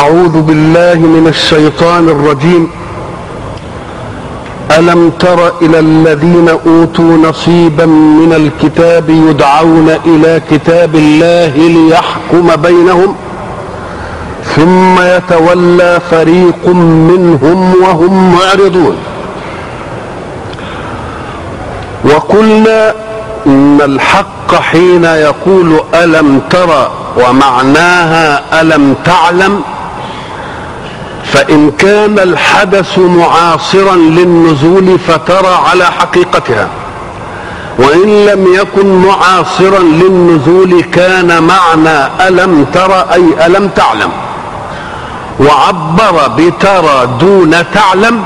أعوذ بالله من الشيطان الرجيم. ألم تر إلى الذين أوتوا نصيبا من الكتاب يدعون إلى كتاب الله ليحكم بينهم ثم يتولى فريق منهم وهم معرضون. وقلنا إن الحق حين يقول ألم تر ومعناها ألم تعلم فإن كان الحدث معاصرا للنزول فترى على حقيقتها وإن لم يكن معاصرا للنزول كان معنى ألم ترى أي ألم تعلم وعبر بترى دون تعلم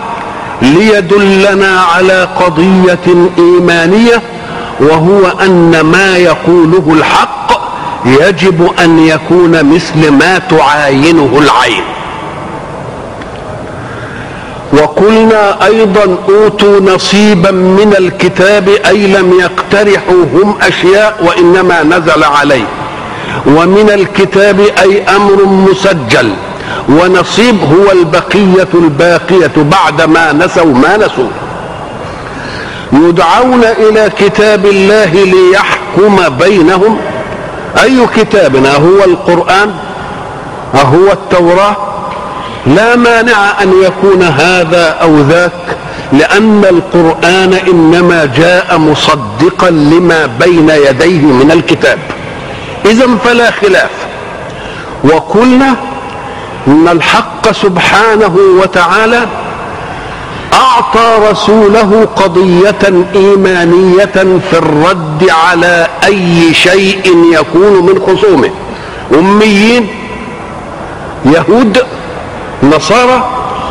ليدلنا على قضية إيمانية وهو أن ما يقوله الحق يجب أن يكون مثل ما تعاينه العين. وقلنا أيضا أوتوا نصيبا من الكتاب أي لم يقترحوا هم أشياء وإنما نزل عليه. ومن الكتاب أي أمر مسجل. ونصيب هو البقية الباقية بعد ما نسوا ما نسوا. يدعون إلى كتاب الله ليحكم بينهم. أي كتاب هو القرآن؟ أهو التوراة؟ لا مانع أن يكون هذا أو ذاك لأن القرآن إنما جاء مصدقا لما بين يديه من الكتاب. اذا فلا خلاف. وقلنا إن الحق سبحانه وتعالى أعطى رسوله قضية إيمانية في الرد على أي شيء يكون من خصومه. أميين يهود نصارى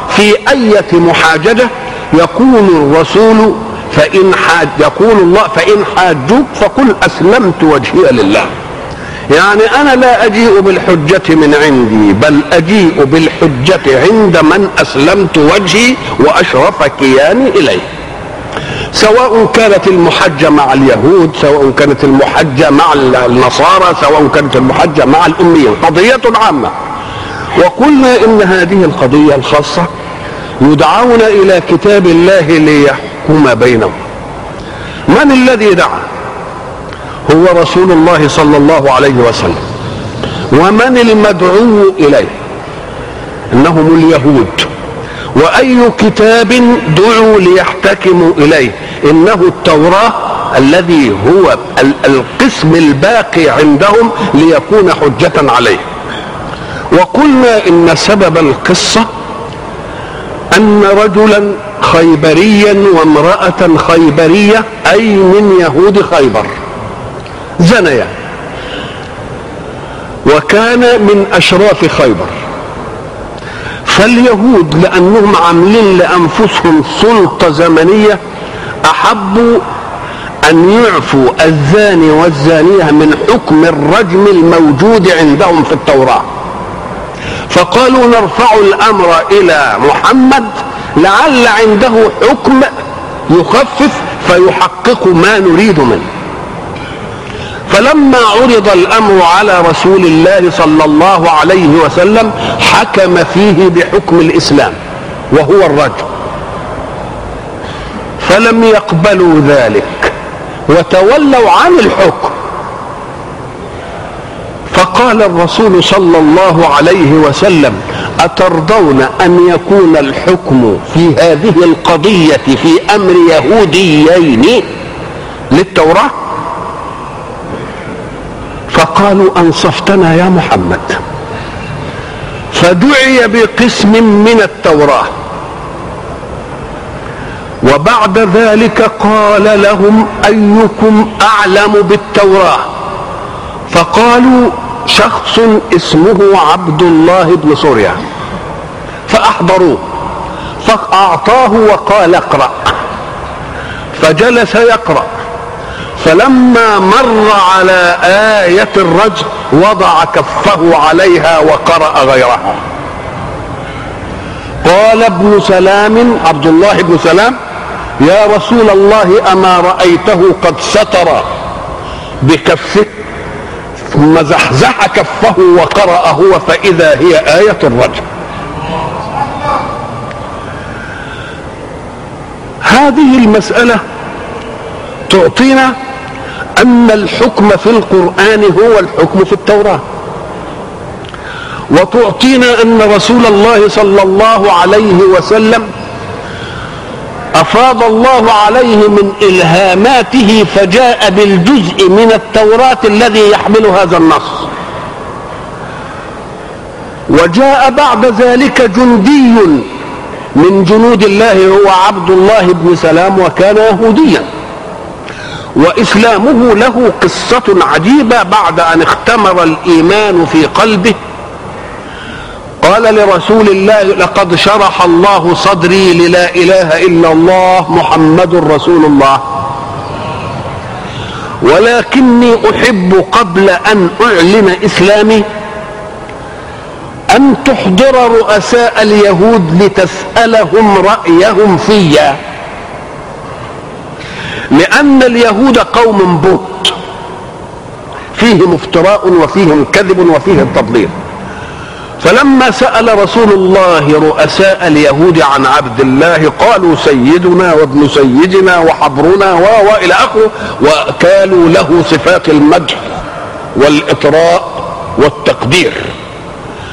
في أية محاججة يقول الرسول فإن حاج يقول الله فإن حاجوك فقل أسلمت وجهي لله. يعني أنا لا أجيء بالحجة من عندي بل أجيء بالحجة عند من أسلمت وجهي وأشرف كياني إليه. سواء كانت المحجة مع اليهود سواء كانت المحجة مع النصارى سواء كانت المحجة مع الأميين. قضية عامة. وقلنا إن هذه القضية الخاصة يدعون إلى كتاب الله ليحكم بينهم. من الذي دعا؟ هو رسول الله صلى الله عليه وسلم. ومن المدعو إليه؟ إنهم اليهود. وأي كتاب دعوا ليحتكموا إليه؟ إنه التوراة الذي هو القسم الباقي عندهم ليكون حجة عليه. وقلنا إن سبب القصة أن رجلا خيبريا وامرأة خيبرية أي من يهود خيبر زنيا. وكان من أشراف خيبر. فاليهود لأنهم عاملين لأنفسهم سلطة زمنية أحبوا أن يعفوا الزاني والزانية من حكم الرجم الموجود عندهم في التوراة. فقالوا نرفع الأمر إلى محمد لعل عنده حكم يخفف فيحقق ما نريد منه. فلما عرض الأمر على رسول الله صلى الله عليه وسلم حكم فيه بحكم الإسلام وهو الرجل فلم يقبلوا ذلك وتولوا عن الحكم. فقال الرسول صلى الله عليه وسلم أترضون أن يكون الحكم في هذه القضية في أمر يهوديين للتوراة؟ فقالوا أنصفتنا يا محمد. فدعي بقسم من التوراة. وبعد ذلك قال لهم أيكم أعلم بالتوراة؟ فقالوا شخص اسمه عبد الله بن سوريا. فأحضروه فأعطاه وقال اقرأ. فجلس يقرأ. فلما مر على آية الرجل وضع كفه عليها وقرأ غيرها. قال ابن سلام عبد الله بن سلام يا رسول الله أما رأيته قد ستر بكفه ثم زحزح كفه وقرأ هو فإذا هي آية الرجم. هذه المسألة تعطينا أن الحكم في القرآن هو الحكم في التوراة. وتعطينا أن رسول الله صلى الله عليه وسلم أفاض الله عليه من إلهاماته فجاء بالجزء من التوراة الذي يحمل هذا النص. وجاء بعد ذلك جندي من جنود الله هو عبد الله بن سلام وكان يهوديا. وإسلامه له قصة عجيبة بعد أن اختمر الإيمان في قلبه. قال لرسول الله لقد شرح الله صدري للا إله إلا الله محمد رسول الله. ولكني أحب قبل أن أعلن إسلامي أن تحضر رؤساء اليهود لتسألهم رأيهم فيا. لأن اليهود قوم بوت فيهم افتراء وفيهم كذب وفيهم تضليل. فلما سأل رسول الله رؤساء اليهود عن عبد الله قالوا سيدنا وابن سيدنا وحبرنا و والى آخره وكالوا له صفات المدح والاطراء والتقدير.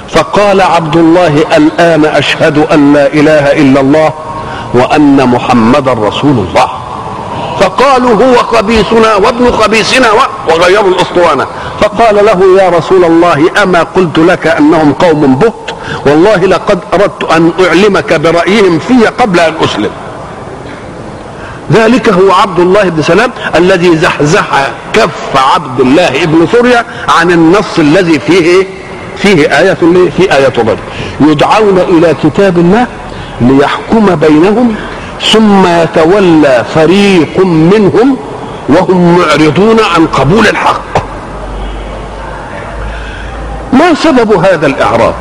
فقال عبد الله الآن أشهد أن لا إله إلا الله وأن محمدا رسول الله. فقالوا هو خبيثنا وابن خبيثنا وغيروا الأسطوانة. فقال له يا رسول الله أما قلت لك أنهم قوم بهت والله لقد أردت أن أعلمك برأيهم في قبل أن أسلم. ذلك هو عبد الله بن سلام الذي زحزح كف عبد الله بن سوريا عن النص الذي فيه فيه آية في آية الرجل. يدعون إلى كتاب الله ليحكم بينهم ثم يتولى فريق منهم وهم معرضون عن قبول الحق. ما سبب هذا الإعراض؟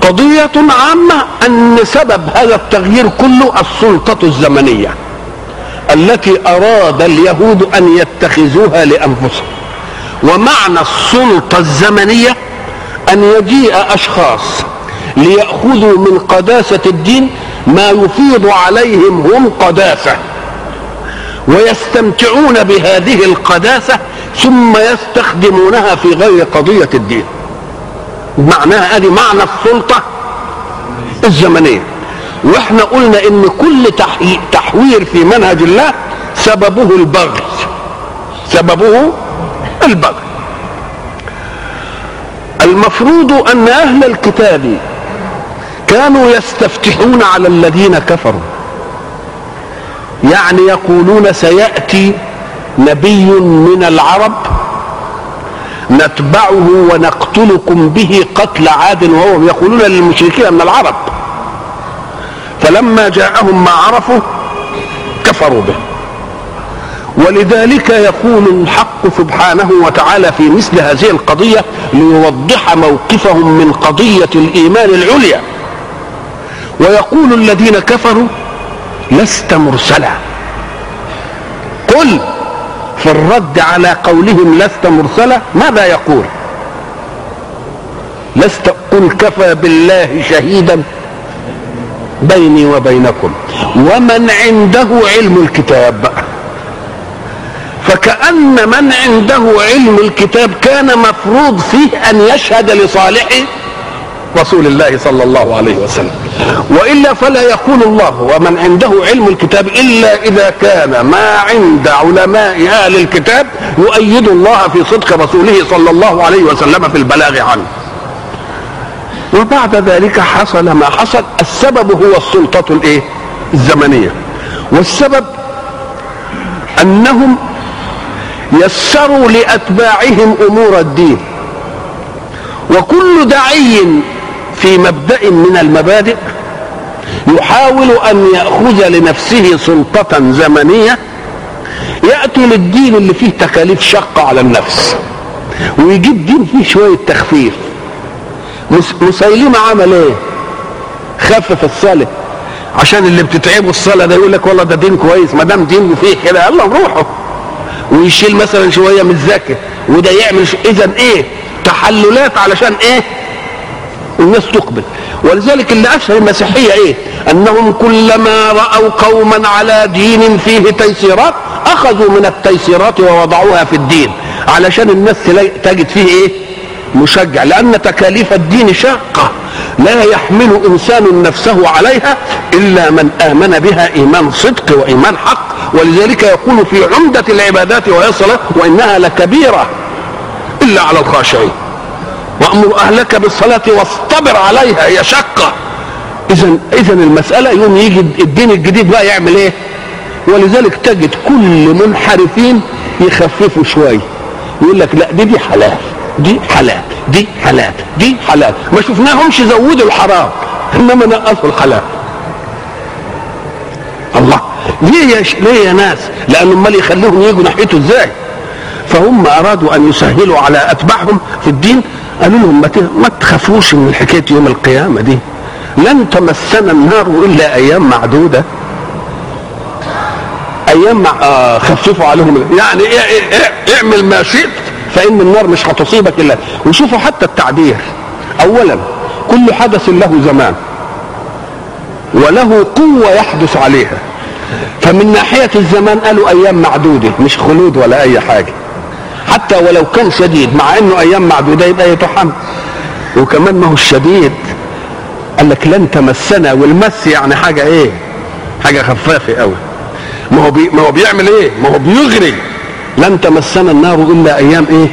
قضية عامة أن سبب هذا التغيير كله السلطة الزمنية التي أراد اليهود أن يتخذوها لأنفسهم. ومعنى السلطة الزمنية أن يجيء أشخاص ليأخذوا من قداسة الدين ما يفيض عليهم هم قداسة ويستمتعون بهذه القداسة ثم يستخدمونها في غير قضية الدين. معناها ادي معنى السلطة الزمنية. وإحنا قلنا إن كل تحوير في منهج الله سببه البغي. سببه البغي. المفروض أن أهل الكتاب كانوا يستفتحون على الذين كفروا. يعني يقولون سيأتي نبي من العرب نتبعه ونقتلكم به قتل عاد وهو يقولون للمشركين من العرب. فلما جاءهم ما عرفوا كفروا به. ولذلك يقول الحق سبحانه وتعالى في مثل هذه القضية ليوضح موقفهم من قضية الإيمان العليا. ويقول الذين كفروا لست مرسلا. قل في الرد على قولهم لست مرسلا ماذا يقول؟ لست قل كفى بالله شهيدا بيني وبينكم. ومن عنده علم الكتاب. فكأن من عنده علم الكتاب كان مفروض فيه أن يشهد لصالح رسول الله صلى الله عليه وسلم. وإلا فلا يقول الله ومن عنده علم الكتاب إلا إذا كان ما عند علماء أهل الكتاب يؤيد الله في صدق رسوله صلى الله عليه وسلم في البلاغ عنه. وبعد ذلك حصل ما حصل السبب هو السلطة الإيه؟ الزمنية. والسبب أنهم يسروا لأتباعهم أمور الدين. وكل داعي في مبدأ من المبادئ يحاول أن يأخذ لنفسه سلطة زمنية يأتي للدين اللي فيه تكاليف شقه على النفس ويجيب دين فيه شوية تخفيف. مسيلمة عمل إيه؟ خفف الصلاة. عشان اللي بتتعبوا الصلاة ده يقول لك والله ده دين كويس ما دام دين فيه كده يلا نروحه ويشيل مثلا شوية من الذاكر وده يعمل اذا إيه؟ تحللات علشان إيه؟ الناس تقبل. ولذلك اللي أشهر المسيحية إيه؟ أنهم كلما رأوا قوما على دين فيه تيسيرات أخذوا من التيسيرات ووضعوها في الدين علشان الناس تجد فيه إيه؟ مشجع. لأن تكاليف الدين شاقة. لا يحمل إنسان نفسه عليها إلا من آمن بها إيمان صدق وإيمان حق. ولذلك يقول في عمدة العبادات وهي الصلاه وإنها لكبيرة إلا على الخاشعين. وأمر أهلك بالصلاة واصطبر عليها هي شقة. اذا اذا المسألة يوم يجي الدين الجديد بقى يعمل إيه؟ ولذلك تجد كل منحرفين يخففوا شوية يقول لك لا دي دي حلال دي حلال دي حلال دي حلال. ما شفناهمش زودوا الحرام إنما نقصوا الحلال. الله ليه يا. ليه يا ناس؟ لأن أمال يخليهم يجوا ناحيته إزاي؟ فهم أرادوا أن يسهلوا على أتباعهم في الدين. قالوا لهم ما, تخافوش من حكاية يوم القيامة دي. لن تمسنا النار إلا أيام معدودة. أيام مع... آه خففوا عليهم. يعني إيه إيه إيه اعمل ما شئت فإن النار مش هتصيبك إلا. وشوفوا حتى التعبير. اولا كل حدث له زمان. وله قوة يحدث عليها. فمن ناحية الزمان قالوا أيام معدودة مش خلود ولا أي حاجة. حتى ولو كان شديد مع إنه أيام معدودة يبقى يتحمل وكمان ما هو الشديد قال لك لن تمسنا والمس يعني حاجة إيه؟ حاجة خفافة قوي. ما هو بي ما هو بيعمل إيه؟ ما هو بيغري. لن تمسنا النار إلا أيام إيه؟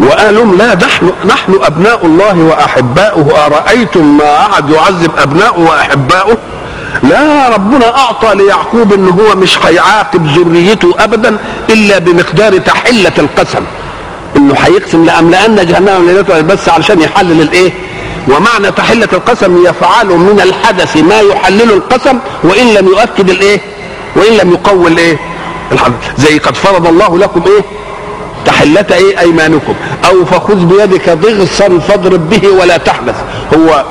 وقالوا لا نحن نحن أبناء الله وأحباؤه. أرأيتم ما قعد يعذب ابناؤه وأحباؤه؟ لا ربنا أعطى ليعقوب ان هو مش هيعاقب ذريته ابدا إلا بمقدار تحلة القسم. إنه هيقسم لاملان جهنم ليلته بس علشان يحلل الإيه؟ ومعنى تحلة القسم يفعل من الحدث ما يحلل القسم وإن لم يؤكد الإيه؟ وإن لم يقوي الإيه؟ الحدث. زي قد فرض الله لكم إيه؟ تحلة إيه أيمانكم. أو فخذ بيدك ضغصا فاضرب به ولا تحدث هو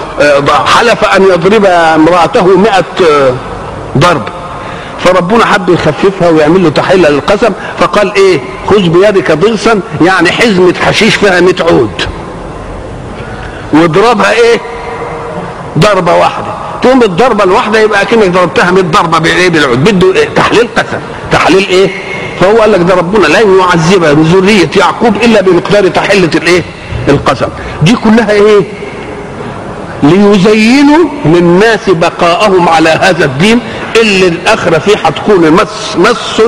حلف أن يضرب امرأته مئة ضرب. فربنا حب يخففها ويعمل له تحلة للقسم. فقال إيه؟ خذ بيدك ضغصا يعني حزمة حشيش فيها 100 عود. واضربها إيه؟ ضربة واحدة. تقوم الضربة الواحدة يبقى كأنك ضربتها 100 ضربة بالعود بده إيه؟ تحليل قسم. تحليل إيه؟ فهو قال لك ده ربنا لن يعذب ذرية يعقوب إلا بمقدار تحلة الإيه؟ القسم دي كلها إيه؟ ليزينوا للناس بقاءهم على هذا الدين اللي الآخرة فيه هتكون مس مس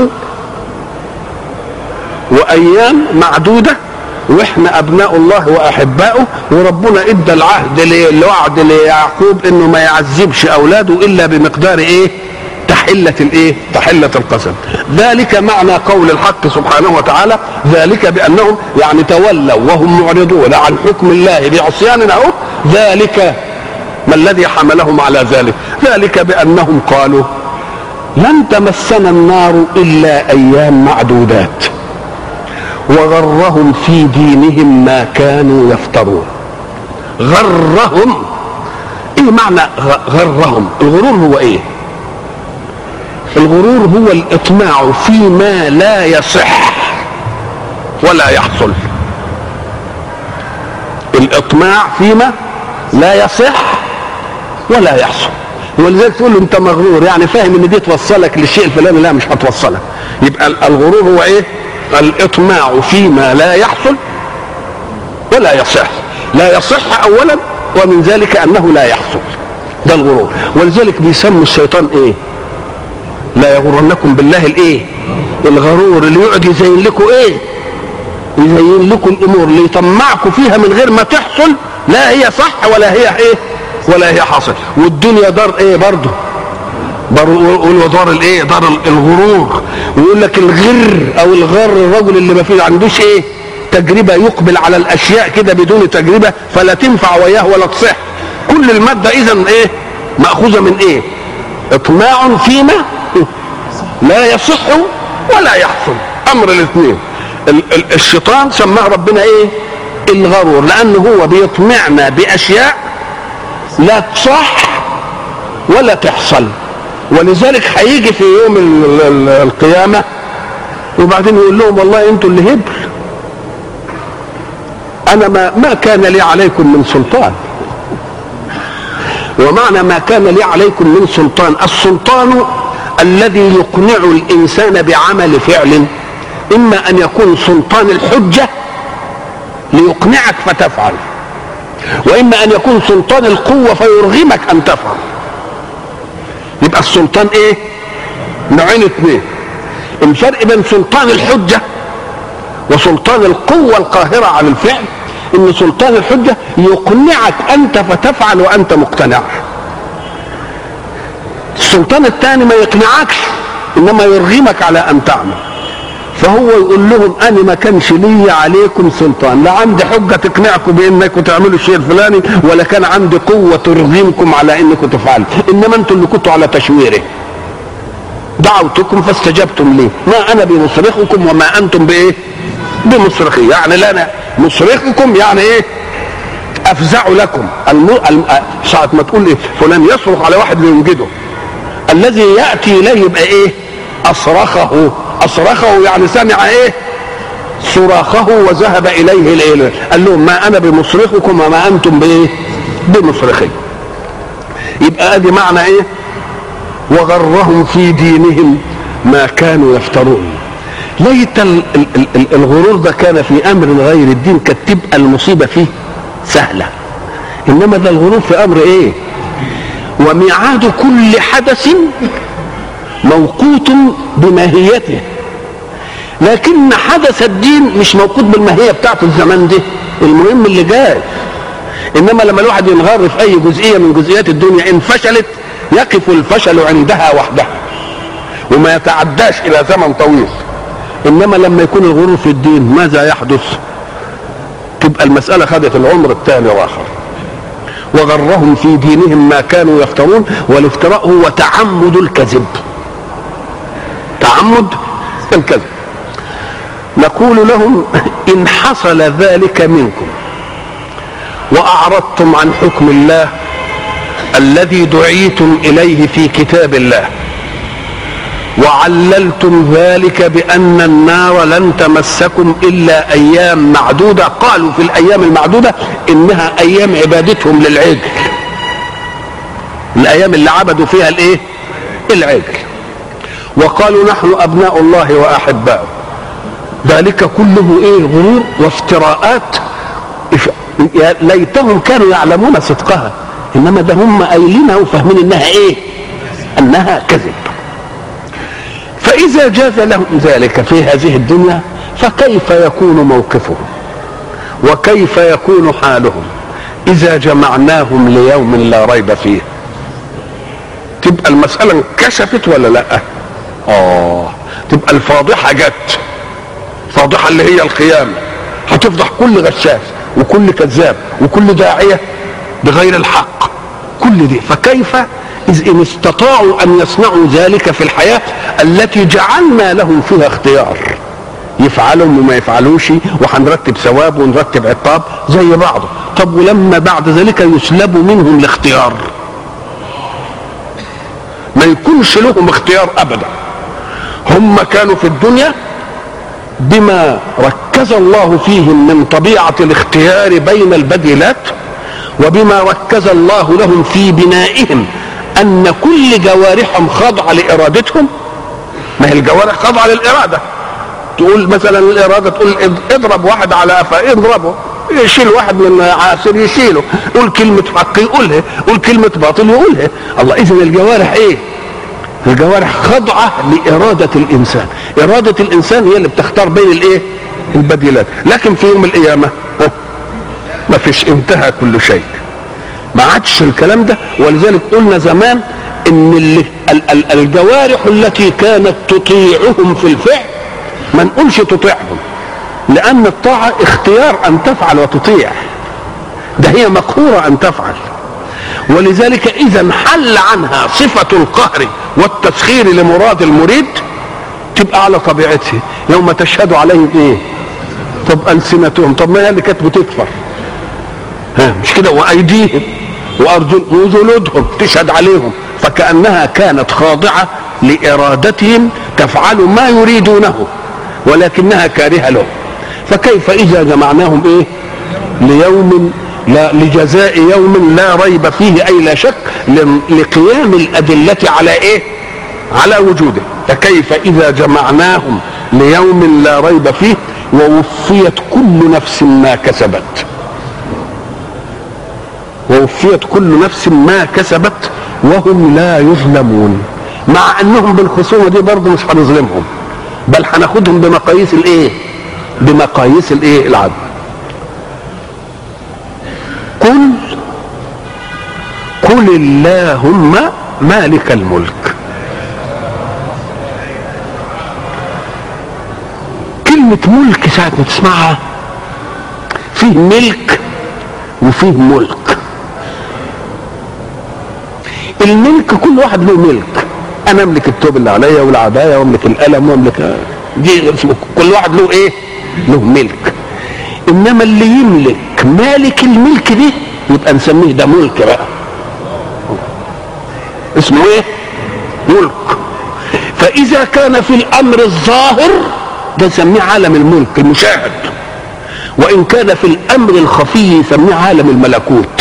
وأيام معدودة وإحنا أبناء الله وأحباؤه وربنا إدى العهد الوعد ليعقوب إنه ما يعذبش أولاده إلا بمقدار إيه؟ تحلة الايه؟ تحلة القسم. ذلك معنى قول الحق سبحانه وتعالى ذلك بأنهم يعني تولوا وهم معرضون عن حكم الله بعصيان اهو ذلك ما الذي حملهم على ذلك؟ ذلك بأنهم قالوا لن تمسنا النار إلا أيام معدودات وغرهم في دينهم ما كانوا يفترون غرهم إيه معنى غرهم الغرور هو إيه الغرور هو الإطماع فيما لا يصح ولا يحصل. الإطماع فيما لا يصح ولا يحصل. ولذلك تقول له أنت مغرور يعني فاهم إن دي توصلك للشيء الفلاني لا مش هتوصلك. يبقى الغرور هو إيه؟ الإطماع فيما لا يحصل ولا يصح. لا يصح اولا ومن ذلك أنه لا يحصل. ده الغرور. ولذلك بيسموا الشيطان إيه؟ لا يغرنكم بالله الإيه؟ الغرور اللي يقعد يزين لكم إيه؟ يزين لكم الأمور اللي يطمعكم فيها من غير ما تحصل لا هي صح ولا هي إيه؟ ولا هي حاصل. والدنيا دار إيه برضه؟ يقول دار الايه دار الغرور. ويقول لك الغر أو الغر الرجل اللي ما فيه عندوش إيه؟ تجربة يقبل على الأشياء كده بدون تجربة فلا تنفع وياه ولا تصح. كل المادة اذا إيه؟ مأخوذة من إيه؟ إطماع فيما لا يصح ولا يحصل أمر الاثنين. الشيطان سماه ربنا إيه؟ الغرور لأنه هو بيطمعنا بأشياء لا تصح ولا تحصل. ولذلك هيجي في يوم القيامة وبعدين يقول لهم والله أنتوا اللي هبل. أنا ما ما كان لي عليكم من سلطان. ومعنى ما كان لي عليكم من سلطان السلطان الذي يقنع الإنسان بعمل فعل إما أن يكون سلطان الحجة ليقنعك فتفعل وإما أن يكون سلطان القوة فيرغمك أن تفعل. يبقى السلطان إيه؟ نوعين اثنين الفرق بين سلطان الحجة وسلطان القوة القاهرة على الفعل إن سلطان الحجة يقنعك أنت فتفعل وأنت مقتنع. السلطان الثاني ما يقنعكش إنما يرغمك على أن تعمل. فهو يقول لهم أنا ما كانش لي عليكم سلطان لا عندي حجة تقنعكم بإنكم تعملوا الشيء الفلاني ولا كان عندي قوة ترغمكم على إنكم تفعلوا. إنما أنتم اللي كنتوا على تشويره دعوتكم فاستجبتم لي. ما أنا بمصرخكم وما أنتم بإيه؟ بمصرخي. يعني لا أنا مصرخكم يعني إيه؟ أفزع لكم. الم... الم... ساعة ما تقول إيه؟ فلان يصرخ على واحد لينجده الذي يأتي اليه يبقى إيه؟ أصرخه. أصرخه يعني سمع إيه؟ صراخه وذهب إليه الإله. قال لهم ما أنا بمصرخكم وما أنتم بإيه؟ بمصرخي يبقى أدي معنى إيه؟ وغرهم في دينهم ما كانوا يفترون. ليت ال- ال- ال- الغرور ده كان في أمر غير الدين كانت تبقى المصيبة فيه سهلة. إنما ده الغرور في أمر إيه؟ وميعاد كل حدث موقوت بماهيته. لكن حدث الدين مش موقوت بالماهية بتاعته الزمان ده المهم اللي جاي. إنما لما الواحد ينغر في أي جزئية من جزئيات الدنيا إن فشلت يقف الفشل عندها وحدها. وما يتعداش إلى زمن طويل. إنما لما يكون الغرور في الدين ماذا يحدث؟ تبقى المسألة خدت العمر الثاني واخر وغرهم في دينهم ما كانوا يفترون والافتراء هو تعمد الكذب. تعمد الكذب. نقول لهم إن حصل ذلك منكم وأعرضتم عن حكم الله الذي دعيتم إليه في كتاب الله. وعللتم ذلك بأن النار لن تمسكم إلا أيام معدودة. قالوا في الأيام المعدودة إنها أيام عبادتهم للعجل. الأيام اللي عبدوا فيها الإيه؟ العجل. وقالوا نحن أبناء الله وأحباؤه. ذلك كله إيه؟ غرور وافتراءات. ليتهم كانوا يعلمون صدقها. إنما ده هم قايلينها وفاهمين إنها إيه؟ إنها كذب. فإذا جاز لهم ذلك في هذه الدنيا فكيف يكون موقفهم؟ وكيف يكون حالهم؟ إذا جمعناهم ليوم لا ريب فيه. تبقى المسألة انكشفت ولا لأ؟ آه تبقى الفاضحة جت. فاضحة اللي هي القيامة. هتفضح كل غشاش وكل كذاب وكل داعية بغير الحق. كل دي. فكيف إذ إن استطاعوا أن يصنعوا ذلك في الحياة التي جعلنا لهم فيها اختيار. يفعلوا وما يفعلوش وهنرتب ثواب ونرتب عقاب زي بعضه طب ولما بعد ذلك يسلب منهم الاختيار؟ ما يكونش لهم اختيار أبدا. هم كانوا في الدنيا بما ركز الله فيهم من طبيعة الاختيار بين البديلات وبما ركز الله لهم في بنائهم. أن كل جوارحهم خاضعة لإرادتهم. ما هي الجوارح خاضعة للإرادة. تقول مثلا الإرادة تقول اضرب واحد على قفاه اضربه. يشيل واحد من عاسر يشيله. قول كلمة حق يقولها قول كلمة باطل يقولها. الله إذن الجوارح إيه؟ الجوارح خاضعة لإرادة الإنسان. إرادة الإنسان هي اللي بتختار بين الإيه؟ البديلات. لكن في يوم القيامة ما فيش انتهى كل شيء. ما عادش الكلام ده. ولذلك قلنا زمان إن الجوارح التي كانت تطيعهم في الفعل ما نقولش تطيعهم لأن الطاعة اختيار أن تفعل وتطيع. ده هي مقهورة أن تفعل. ولذلك إذا حل عنها صفة القهر والتسخير لمراد المريد تبقى على طبيعتها. يوم تشهد عليهم إيه؟ طب ألسنتهم. طب ما هي اللي كانت بتكفر؟ ها مش كده؟ وأيديهم. وارجل وجلودهم تشهد عليهم. فكأنها كانت خاضعة لإرادتهم تفعل ما يريدونه ولكنها كارهة له. فكيف إذا جمعناهم إيه؟ ليوم لا لجزاء يوم لا ريب فيه أي لا شك لقيام الأدلة على إيه؟ على وجوده. فكيف إذا جمعناهم ليوم لا ريب فيه ووفيت كل نفس ما كسبت؟ ووفيت كل نفس ما كسبت وهم لا يظلمون. مع أنهم بالخصومة دي برضه مش هنظلمهم. بل هناخدهم بمقاييس الإيه؟ بمقاييس الإيه؟ العدل. قل قل اللهم مالك الملك. كلمة ملك ساعة ما تسمعها فيه ملك وفيه ملك. الملك كل واحد له ملك. أنا أملك التوب اللي عليا والعباية وأملك القلم وأملك دي كل واحد له إيه؟ له ملك. إنما اللي يملك مالك الملك دي يبقى نسميه ده ملك بقى. اسمه إيه؟ ملك. فإذا كان في الأمر الظاهر ده نسميه عالم الملك المشاهد. وإن كان في الأمر الخفي يسميه عالم الملكوت.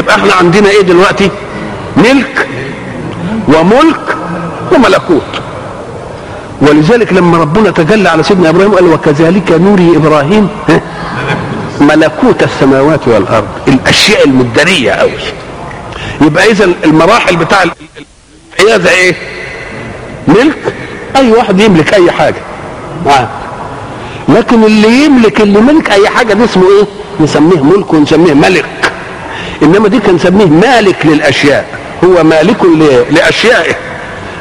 يبقى إحنا عندنا إيه دلوقتي؟ ملك وملك وملكوت. ولذلك لما ربنا تجلى على سيدنا إبراهيم قال وكذلك نوري إبراهيم ملكوت السماوات والأرض. الأشياء المداريه قوي يبقى إذا المراحل بتاع العياذه إيه؟ ملك؟ أي واحد يملك أي حاجة. لكن اللي يملك اللي ملك أي حاجة دي اسمه إيه؟ نسميه ملك ونسميه ملك. إنما دي كان نسميه مالك للأشياء. هو مالك لأشيائه.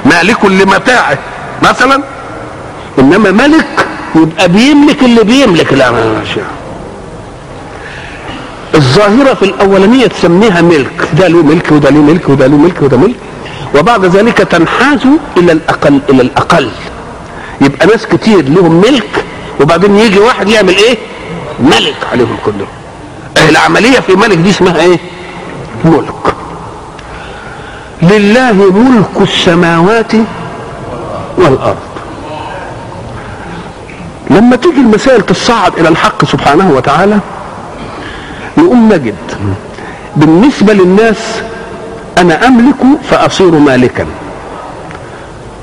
مالك لمتاعه. مثلا إنما ملك يبقى بيملك اللي بيملك الأشياء. الظاهرة في الأولانية تسميها ملك. ده له ملك وده له ملك وده له ملك وده ملك. وبعد ذلك تنحاز إلى الأقل إلى الأقل. يبقى ناس كتير لهم ملك وبعدين يجي واحد يعمل إيه؟ ملك عليهم كلهم. العملية في ملك دي اسمها إيه؟ ملك. لله ملك السماوات والأرض. لما تيجي المسائل تصعد إلى الحق سبحانه وتعالى نقوم نجد. بالنسبة للناس أنا أملك فأصير مالكا.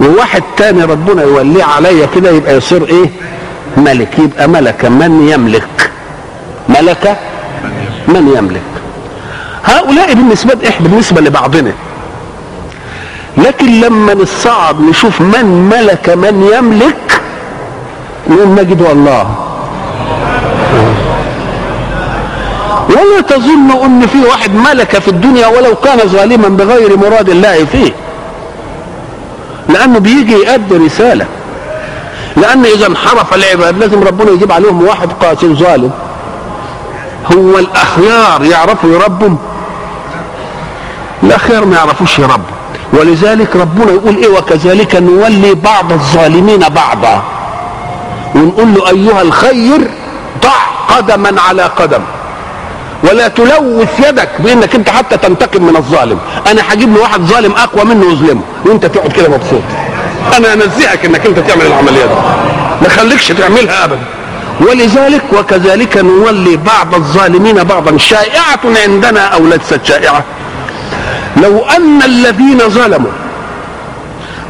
وواحد تاني ربنا يوليه عليا كده يبقى يصير إيه؟ ملك. يبقى ملك من يملك؟ ملك من يملك. هؤلاء بالنسبة إحنا بالنسبة لبعضنا. لكن لما نصعد نشوف من ملك من يملك نقوم نجد الله. ولا تظن أن في واحد ملك في الدنيا ولو كان ظالما بغير مراد الله فيه. لأنه بيجي يؤدي رسالة. لأن إذا انحرف العباد لازم ربنا يجيب عليهم واحد قاتل ظالم. هو الأخيار يعرفوا يربوا الاخيار ما يعرفوش يربوا ولذلك ربنا يقول إيه؟ وكذلك نولي بعض الظالمين بعضا. ونقول له أيها الخير ضع قدما على قدم. ولا تلوث يدك بإنك أنت حتى تنتقم من الظالم. أنا هجيب له واحد ظالم أقوى منه واظلمه وأنت تقعد كده مبسوط. أنا أنزهك إنك أنت تعمل العملية دي. ما خليكش تعملها ابدا. ولذلك وكذلك نولي بعض الظالمين بعضا. شائعة عندنا أو ليست شائعة؟ لو أن الذين ظلموا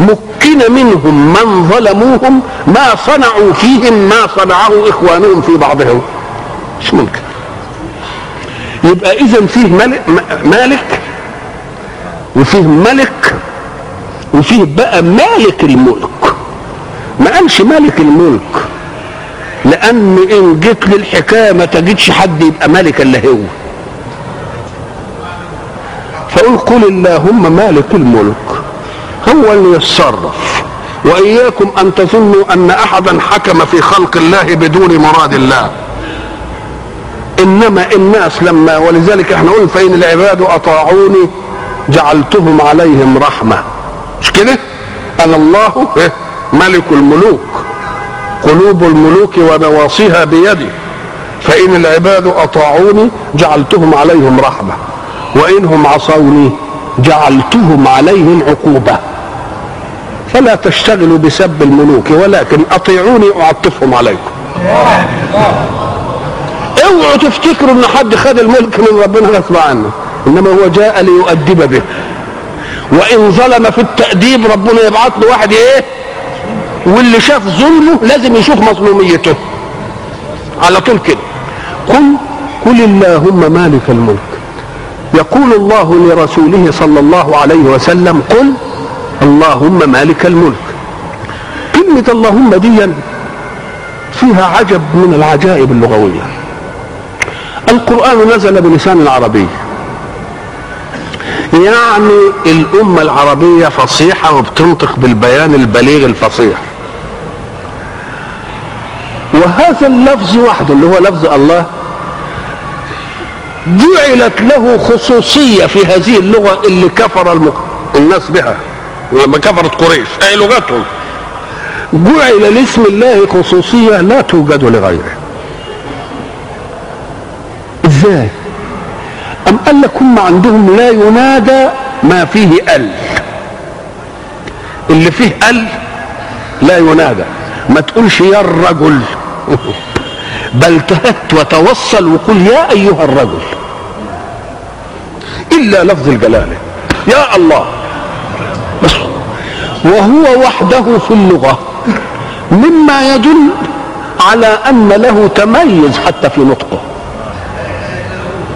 مكن منهم من ظلموهم ما صنعوا فيهم ما صنعه إخوانهم في بعضهم. مش ممكن. يبقى إذا فيه ملك, مالك وفيه ملك وفيه بقى مالك الملك. ما قالش مالك الملك. لأن إن جيت للحكاية ما تجدش حد يبقى ملك إلا هو. فقل قل اللهم مالك الملك هو اللي يتصرف. وإياكم أن تظنوا أن أحدا حكم في خلق الله بدون مراد الله. إنما الناس لما ولذلك إحنا قلنا فإن العباد أطاعوني جعلتهم عليهم رحمة. مش كده؟ أنا الله ملك الملوك قلوب الملوك ونواصيها بيدي. فإن العباد أطاعوني جعلتهم عليهم رحمة. وإنهم عصوني جعلتهم عليهم عقوبة. فلا تشتغلوا بسب الملوك ولكن أطيعوني اعطفهم عليكم. اوعوا تفتكروا إن حد خد الملك من ربنا غصب عنه. إنما هو جاء ليؤدب به. وإن ظلم في التأديب ربنا يبعث له واحد إيه؟ واللي شاف ظلمه لازم يشوف مظلوميته. على طول كده. قل قل اللهم مالك الملك. يقول الله لرسوله صلى الله عليه وسلم قل اللهم مالك الملك. كلمة اللهم دي فيها عجب من العجائب اللغوية. القرآن نزل بلسان العربي يعني الأمة العربية فصيحة وبتنطق بالبيان البليغ الفصيح. وهذا اللفظ وحده اللي هو لفظ الله جعلت له خصوصية في هذه اللغة اللي كفر المق... الناس بها لما كفرت قريش أي لغتهم. جعل لاسم الله خصوصية لا توجد لغيره. إزاي؟ أم قال لك هم عندهم لا ينادى ما فيه أل. اللي فيه أل لا ينادى. ما تقولش يا الرجل. بل تهت وتوصل وقل يا أيها الرجل. إلا لفظ الجلالة. يا الله. بس. وهو وحده في اللغة. مما يدل على أن له تميز حتى في نطقه.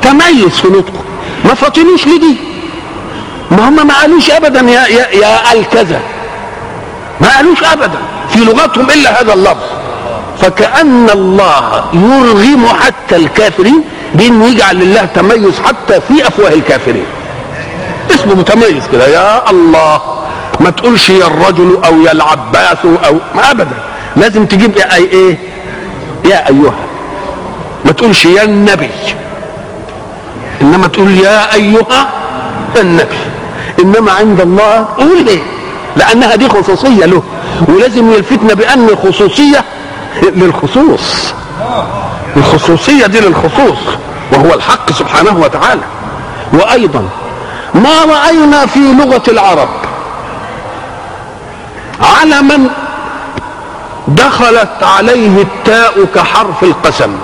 تميز في نطقه. ما فاطنوش لدي. ما هم ما قالوش ابدا يا يا يا الكذا. ما قالوش ابدا. في لغتهم إلا هذا اللفظ. فكأن الله يرغم حتى الكافرين بانه يجعل لله تميز حتى في أفواه الكافرين. اسمه متميز كده يا الله. ما تقولش يا الرجل أو يا العباس أو ما أبدا. لازم تجيب يا أي إيه؟ يا أيها. ما تقولش يا النبي. إنما تقول يا أيها النبي. إنما عند الله قول إيه؟ لأنها دي خصوصية له. ولازم يلفتنا بأن الخصوصيه للخصوص. الخصوصية دي للخصوص وهو الحق سبحانه وتعالى. وأيضا ما رأينا في لغة العرب على من دخلت عليه التاء كحرف القسم.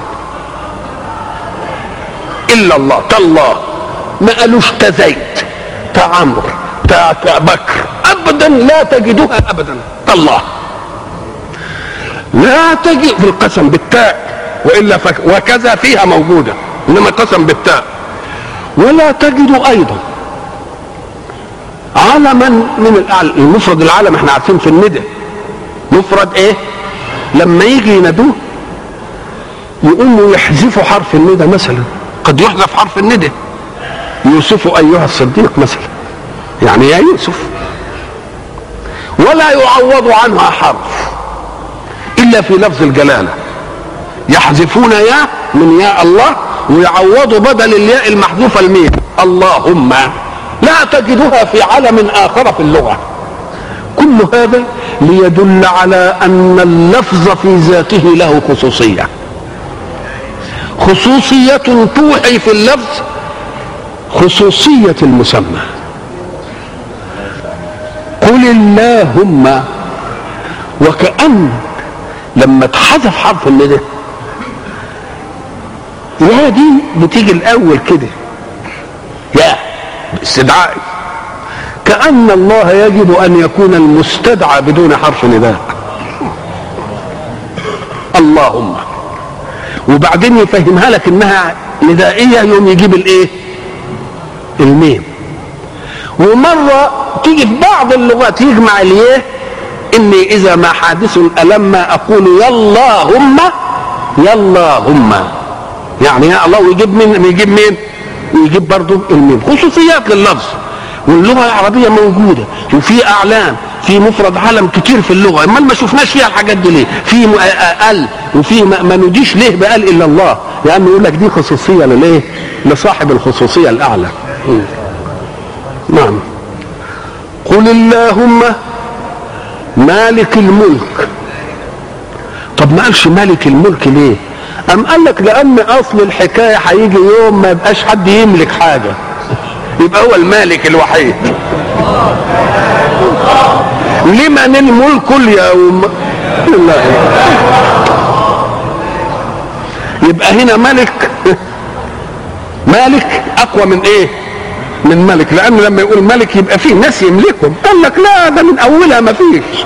إلا الله تالله ما قالوش تزيد تعمر بكر. ابدا لا تجدها ابدا تالله. لا تجد في القسم بالتاء. وإلا فك وكذا فيها موجودة إنما قسم بالتاء. ولا تجد أيضا علما من المفرد العالم إحنا عارفين في الندى. مفرد إيه؟ لما يجي ينادوه يقوموا يحذفوا حرف الندى مثلا. قد يحذف حرف الندى. يوسف أيها الصديق مثلا. يعني يا يوسف. ولا يعوض عنها حرف إلا في لفظ الجلالة. يحذفون يا من يا الله ويعوضوا بدل الياء المحذوفه الميم. اللهم لا تجدها في علم آخر في اللغة. كل هذا ليدل على أن اللفظ في ذاته له خصوصية. خصوصية توحي في اللفظ خصوصية المسمى. قل اللهم وكأن لما اتحذف حرف الندى يا دي بتيجي الأول كده. يا استدعائي كأن الله يجب أن يكون المستدعى بدون حرف نداء. اللهم. وبعدين يفهمها لك إنها ندائية يوم يجيب الإيه؟ الميم. ومرة تيجي في بعض اللغات يجمع اليه إني إذا ما حادث ألما أقول يلاهم يلاهم يعني يا الله ويجيب مين يجيب مين؟ ويجيب برضه الميم خصوصيات لللفظ واللغة العربية موجودة وفي أعلام في مفرد علم كتير في اللغة. امال ما شفناش فيها الحاجات دي ليه؟ في ال وفي ما نديش ليه بقال إلا الله. لأنه يقول لك دي خصوصية للإيه؟ لصاحب الخصوصية الأعلى. نعم. قل اللهم مالك الملك. طب ما قالش مالك الملك ليه؟ أم قال لك لأن أصل الحكاية هيجي يوم ما يبقاش حد يملك حاجة. يبقى هو المالك الوحيد. لمن الملك اليوم؟ يبقى هنا ملك. مالك أقوى من إيه؟ من ملك. لأن لما يقول ملك يبقى فيه ناس يملكهم. قال لك لا ده من أولها ما فيش.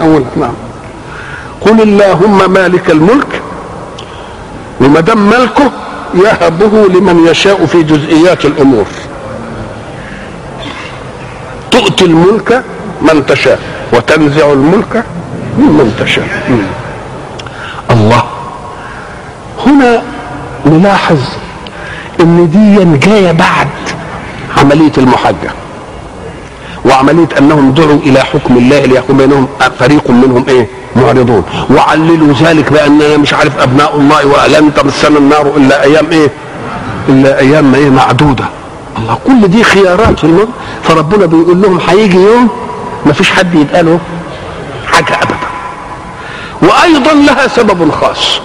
أولها نعم. قل اللهم مالك الملك وما دام ملكه يهبه لمن يشاء في جزئيات الأمور. تؤتي الملك من تشاء وتنزع الملك ممن تشاء. الله. هنا نلاحظ إن دي جاية بعد عملية المحجه وعملية أنهم دعوا إلى حكم الله ليحكم بينهم فريق منهم إيه؟ معرضون. وعللوا ذلك باننا مش عارف أبناء الله ولن تمسنا النار إلا أيام إيه؟ إلا أيام إيه؟ معدودة. الله كل دي خيارات في الموت. فربنا بيقول لهم هيجي يوم ما فيش حد يتقاله حاجة أبدا. وأيضا لها سبب خاص.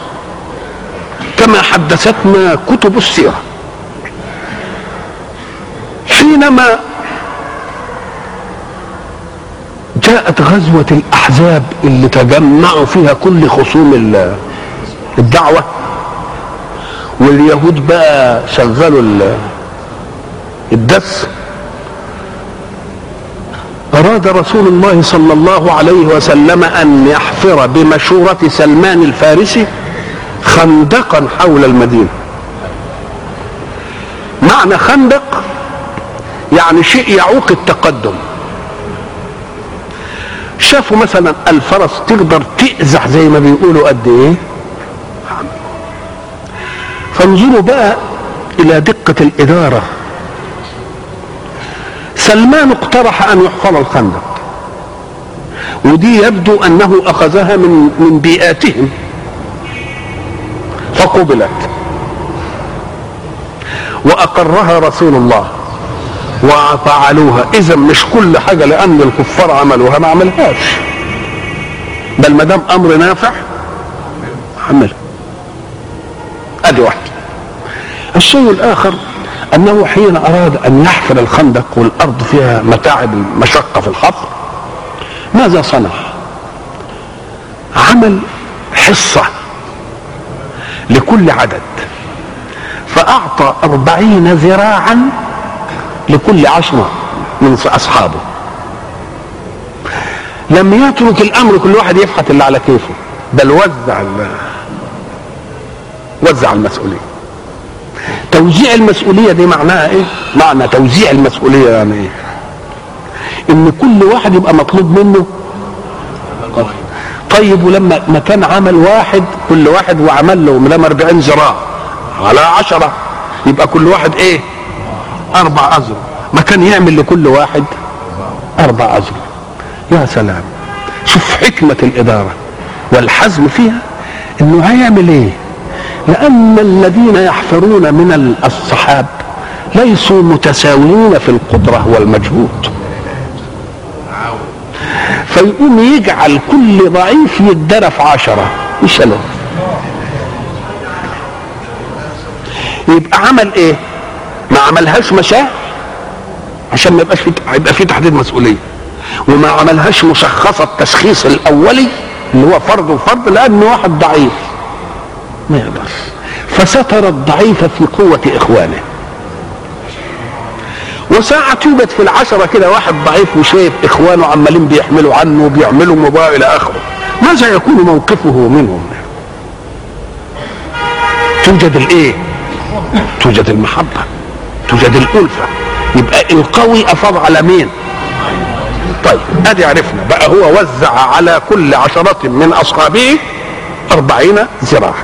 كما حدثتنا كتب السيرة. حينما جاءت غزوة الأحزاب اللي تجمعوا فيها كل خصوم ال- الدعوة. واليهود بقى شغلوا ال- الدس. أراد رسول الله صلى الله عليه وسلم أن يحفر بمشورة سلمان الفارسي خندقا حول المدينة. معنى خندق يعني شيء يعوق التقدم. شافوا مثلا الفرس تقدر تأزح زي ما بيقولوا قد إيه؟ فانظروا بقى إلى دقة الإدارة. سلمان اقترح أن يحفر الخندق. ودي يبدو أنه أخذها من من بيئاتهم. فقبلت. وأقرها رسول الله. وفعلوها. اذا مش كل حاجة لأن الكفار عملوها ما عملهاش. بل ما دام أمر نافع عملها أدي واحدة الشيء الآخر أنه حين أراد أن يحفر الخندق والأرض فيها متاعب المشقة في الحفر ماذا صنع؟ عمل حصة لكل عدد فأعطى أربعين ذراعا لكل عشرة من أصحابه. لم يترك الأمر كل واحد يفحت اللي على كيفه بل وزع وزع المسؤولية. توزيع المسؤولية دي معناها إيه؟ معنى توزيع المسؤولية يعني إيه؟ إن كل واحد يبقى مطلوب منه. طيب ولما ما كان عمل واحد كل واحد وعمل له من 40 ذراع على عشرة يبقى كل واحد إيه؟ أربع اذرع ما كان يعمل لكل واحد أربع اذرع يا سلام. شوف حكمة الإدارة والحزم فيها إنه هيعمل إيه؟ لأن الذين يحفرون من الصحاب ليسوا متساويين في القدرة والمجهود. فيقوم يجعل كل ضعيف يتدرى في عشرة. يشلل يبقى عمل إيه؟ ما عملهاش مشاع عشان ما يبقاش في يبقى في تحديد مسؤولية. وما عملهاش مشخصة التشخيص الأولي اللي هو فرد وفرد لأن واحد ضعيف. ما يقدرش. فستر الضعيف في قوة إخوانه. وساعة توجد في العشرة كده واحد ضعيف وشايف إخوانه عمالين بيحملوا عنه وبيعملوا مباراة إلى آخره. ماذا يكون موقفه منهم؟ توجد الإيه؟ توجد المحبة. توجد الألفة. يبقى القوي أفاض على مين؟ طيب أدي عرفنا بقى هو وزع على كل عشرة من أصحابه أربعين ذراعا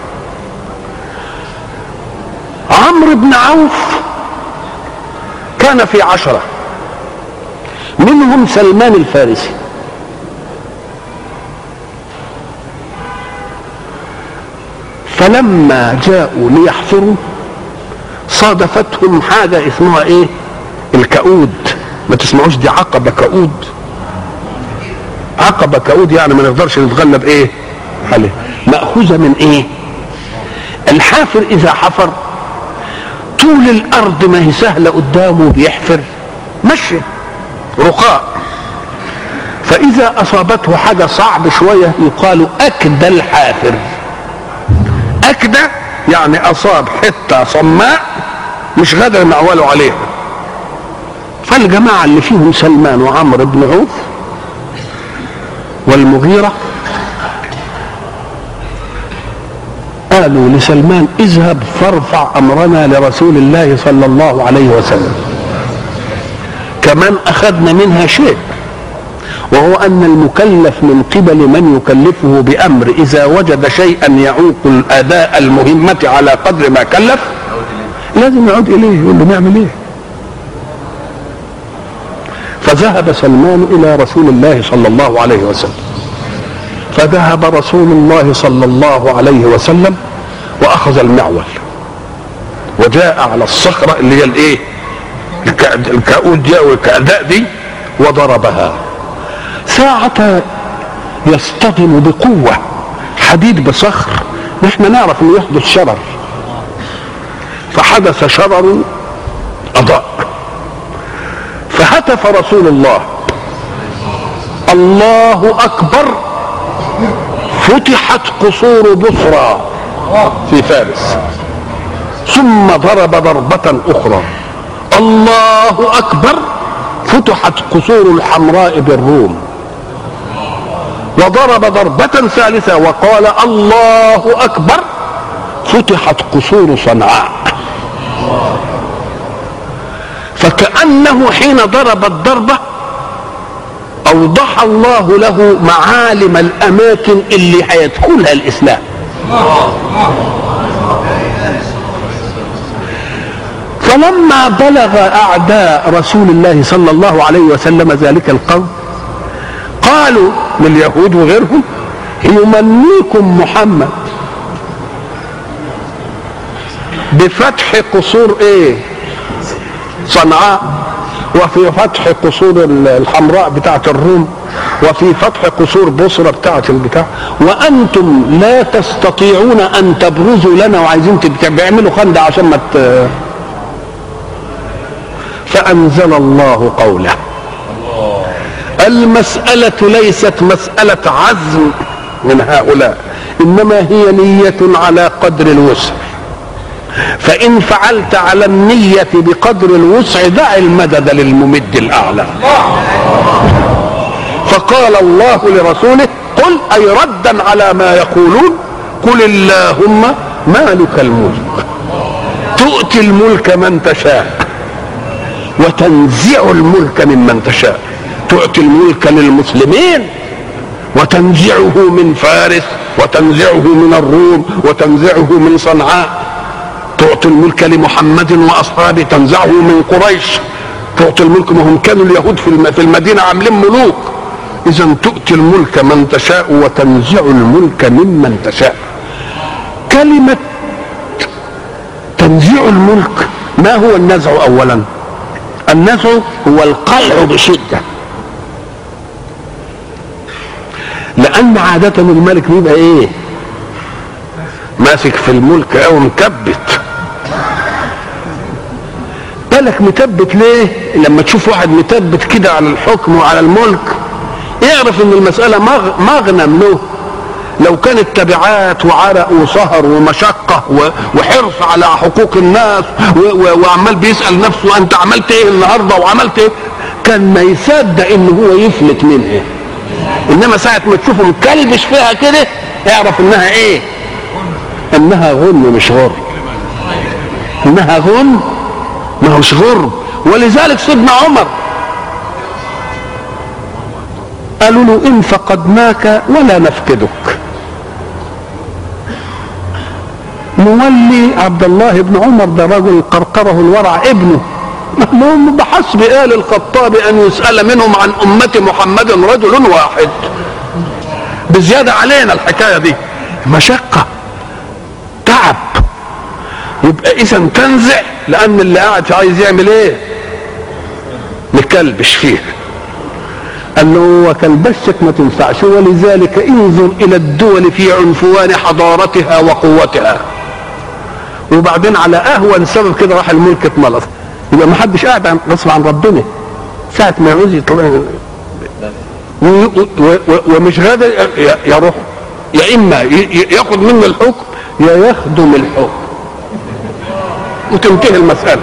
عمرو بن عوف كان في عشرة. منهم سلمان الفارسي. فلما جاءوا ليحفروا صادفتهم حاجة اسمها إيه؟ الكؤود. ما تسمعوش دي عقبة كؤود؟ عقبة كؤود يعني ما نقدرش نتغلب إيه؟ عليه. مأخوذة من إيه؟ الحافر إذا حفر طول الأرض ما هي سهلة قدامه بيحفر. مشي رقاء فإذا أصابته حاجة صعب شوية يقال أكدى الحافر. أكدى يعني أصاب حتة صماء مش غادر معوله عليها فالجماعة اللي فيهم سلمان وعمرو بن عوف والمغيرة قالوا لسلمان اذهب فارفع أمرنا لرسول الله صلى الله عليه وسلم. كمان أخذنا منها شيء. وهو أن المكلف من قبل من يكلفه بأمر إذا وجد شيئا يعوق الأداء المهمة على قدر ما كلف لازم يعود إليه يقول له نعمل إيه؟ فذهب سلمان إلى رسول الله صلى الله عليه وسلم. فذهب رسول الله صلى الله عليه وسلم وأخذ المعول. وجاء على الصخرة اللي هي الكؤود دي أو الكأداء دي وضربها. ساعة يصطدم بقوة. حديد بصخر. نحن نعرف إنه يحدث شرر. فحدث شرر أضاء. فهتف رسول الله. الله أكبر. فتحت قصور بصرى في فارس. ثم ضرب ضربة أخرى. الله أكبر. فتحت قصور الحمراء بالروم. وضرب ضربة ثالثة وقال الله أكبر فتحت قصور صنعاء. فكأنه حين ضرب الضربة أوضح الله له معالم الأماكن اللي هيدخلها الإسلام. فلما بلغ أعداء رسول الله صلى الله عليه وسلم ذلك القول قالوا لليهود وغيرهم يمنيكم محمد. بفتح قصور إيه؟ صنعاء وفي فتح قصور الحمراء بتاعة الروم وفي فتح قصور بصرة بتاعة البتاع. وأنتم لا تستطيعون أن تبرزوا لنا وعايزين بيعملوا خندق عشان ما فأنزل الله قوله. المسألة ليست مسألة عزم من هؤلاء إنما هي نية على قدر الوسع. فإن فعلت على النية بقدر الوسع دع المدد للممد الأعلى. فقال الله لرسوله قل أي ردا على ما يقولون قل اللهم مالك الملك. تؤتي الملك من تشاء وتنزع الملك ممن تشاء. تؤتي الملك للمسلمين وتنزعه من فارس وتنزعه من الروم وتنزعه من صنعاء. تعطي الملك لمحمد وأصحابه تنزعه من قريش. تعطي الملك ما هم كانوا اليهود في المدينة عاملين ملوك. إذا تؤتي الملك من تشاء وتنزع الملك ممن تشاء. كلمة تنزيع الملك ما هو النزع اولا؟ النزع هو القلع بشدة. لأن عادة الملك بيبقى إيه؟ ماسك في الملك أو مكبت. بالك متبت ليه؟ لما تشوف واحد متبت كده على الحكم وعلى الملك اعرف إن المسألة مغنم له لو كانت تبعات وعرق وسهر ومشقة وحرص على حقوق الناس وعمال بيسأل نفسه أنت عملت إيه النهاردة وعملت إيه؟ كان ما يصدق إن هو يفلت منها. إنما ساعة ما تشوفه مكلبش فيها كده اعرف إنها إيه؟ إنها غن مش غر إنها غن ما هوش غر ولذلك سيدنا عمر قالوا له إن فقدناك ولا نفقدك. نولي عبد الله بن عمر ده رجل قرقره الورع ابنه. لهم بحسب آل الخطاب أن يسأل منهم عن أمة محمد رجل واحد. بزيادة علينا الحكاية دي. مشقة تعب. يبقى إذا تنزع لأن اللي قاعد عايز يعمل إيه؟ نكلبش فيه. قال له وكلبشك ما تنفعش ولذلك انظر إلى الدول في عنفوان حضارتها وقوتها. وبعدين على أهون سبب كده راح الملك اتملص يبقى ما حدش قاعد غصب عن ربنا. ساعة ما يعوز يطلع ومش غادر يروح. يا ي- ياخد منه الحكم يا يخدم الحكم. وتنتهي المسألة.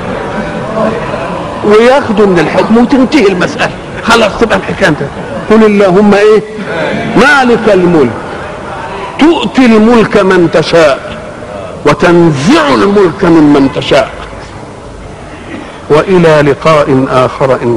وياخدوا من الحكم وتنتهي المسألة. خلاص تبقى الحكاية انتهت. قل اللهم إيه؟ مالك الملك. تؤتي الملك من تشاء وتنزع الملك ممن تشاء. وإلى لقاء آخر إن